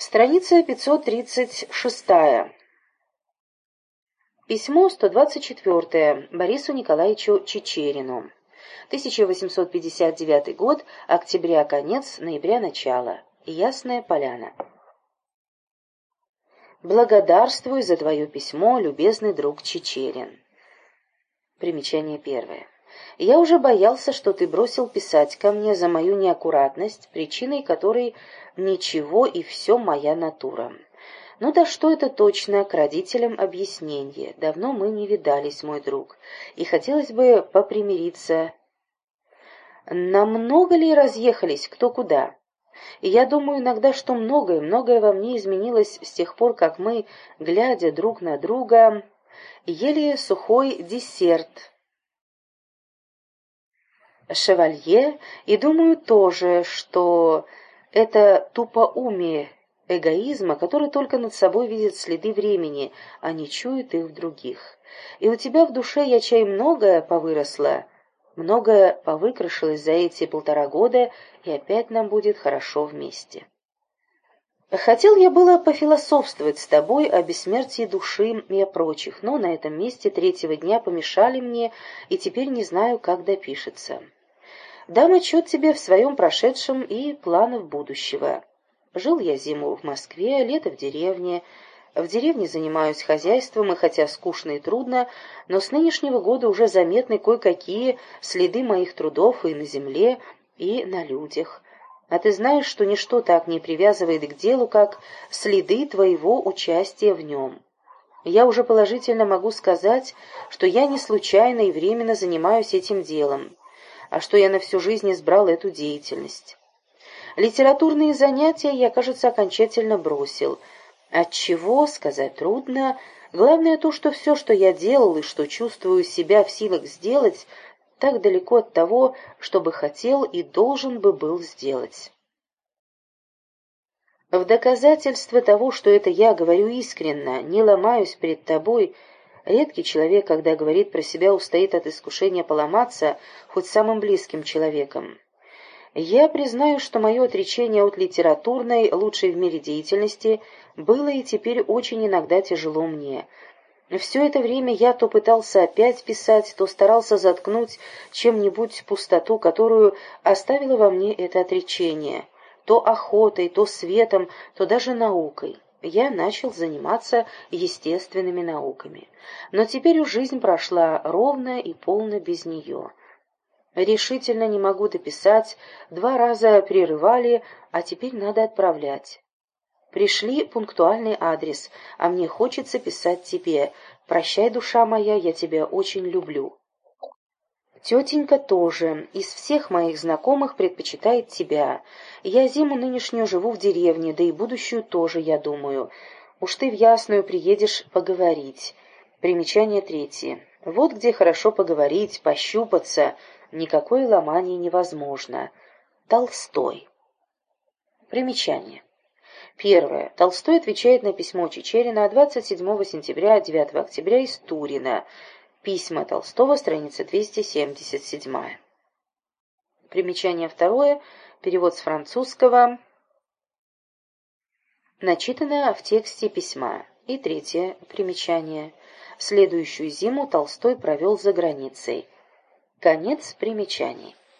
Страница 536. Письмо 124 Борису Николаевичу Чечерину. 1859 год, октября конец, ноября начало. Ясная поляна. Благодарствую за твое письмо, любезный друг Чечерин. Примечание первое. Я уже боялся, что ты бросил писать ко мне за мою неаккуратность, причиной которой ничего и все моя натура. Ну да что это точно, к родителям объяснение. Давно мы не видались, мой друг, и хотелось бы попримириться. Намного ли разъехались, кто куда? Я думаю иногда, что многое, многое во мне изменилось с тех пор, как мы, глядя друг на друга, ели сухой десерт, шевалье, и думаю тоже, что это тупоумие эгоизма, который только над собой видит следы времени, а не чует их в других. И у тебя в душе, я чай, многое повыросло, многое повыкрашилось за эти полтора года, и опять нам будет хорошо вместе. Хотел я было пофилософствовать с тобой о бессмертии души и о прочих, но на этом месте третьего дня помешали мне, и теперь не знаю, как допишется. Дам отчет тебе в своем прошедшем и планов будущего. Жил я зиму в Москве, лето в деревне. В деревне занимаюсь хозяйством, и хотя скучно и трудно, но с нынешнего года уже заметны кое-какие следы моих трудов и на земле, и на людях. А ты знаешь, что ничто так не привязывает к делу, как следы твоего участия в нем. Я уже положительно могу сказать, что я не случайно и временно занимаюсь этим делом а что я на всю жизнь избрал эту деятельность. Литературные занятия я, кажется, окончательно бросил. От чего сказать трудно. Главное то, что все, что я делал и что чувствую себя в силах сделать, так далеко от того, что бы хотел и должен бы был сделать. В доказательство того, что это я говорю искренно, не ломаюсь перед тобой, Редкий человек, когда говорит про себя, устоит от искушения поломаться хоть самым близким человеком. Я признаю, что мое отречение от литературной, лучшей в мире деятельности, было и теперь очень иногда тяжело мне. Все это время я то пытался опять писать, то старался заткнуть чем-нибудь пустоту, которую оставило во мне это отречение, то охотой, то светом, то даже наукой я начал заниматься естественными науками. Но теперь жизнь прошла ровно и полно без нее. Решительно не могу дописать, два раза прерывали, а теперь надо отправлять. Пришли пунктуальный адрес, а мне хочется писать тебе. «Прощай, душа моя, я тебя очень люблю». Тетенька тоже из всех моих знакомых предпочитает тебя. Я зиму нынешнюю живу в деревне, да и будущую тоже, я думаю. Уж ты в Ясную приедешь поговорить. Примечание третье. Вот где хорошо поговорить, пощупаться. Никакое ломание невозможно. Толстой. Примечание. Первое. Толстой отвечает на письмо Чечерина 27 сентября 9 октября из Турина. Письма Толстого, страница 277. Примечание второе. Перевод с французского. Начитано в тексте письма. И третье. Примечание. Следующую зиму Толстой провел за границей. Конец примечаний.